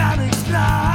granic sky.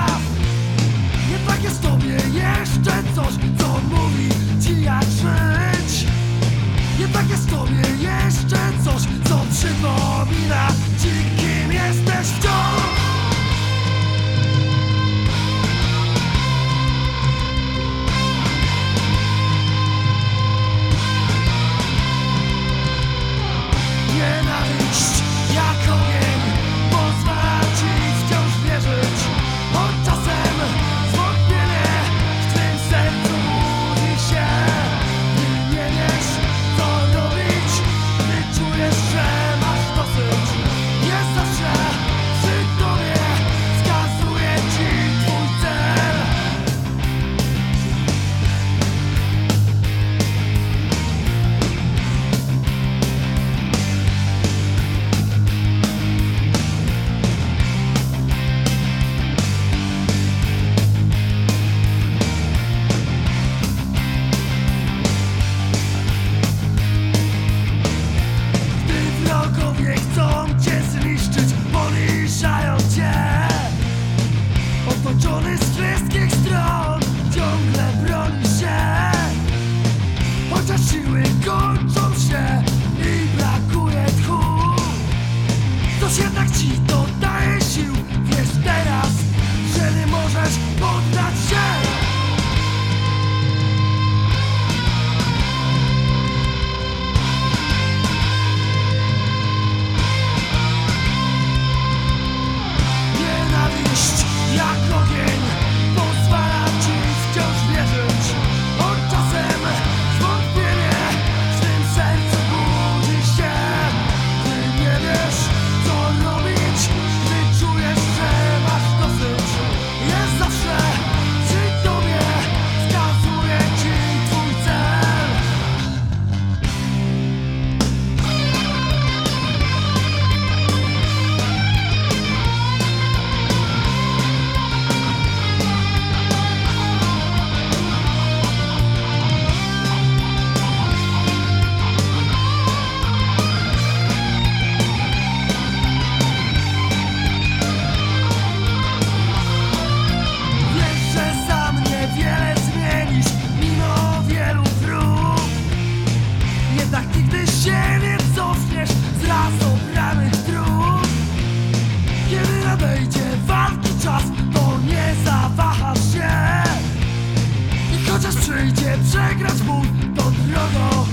Gdzie przegrać ból, to drogo.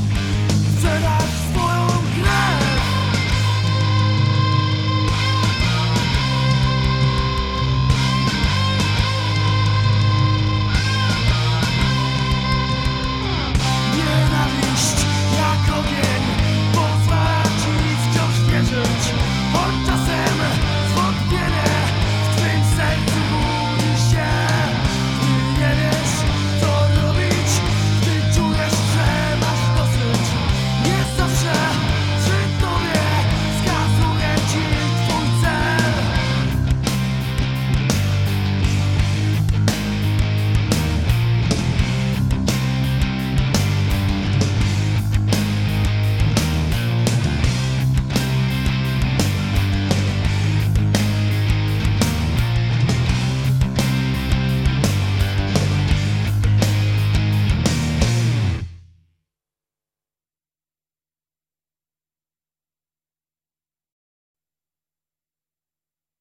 Sprzedasz swoją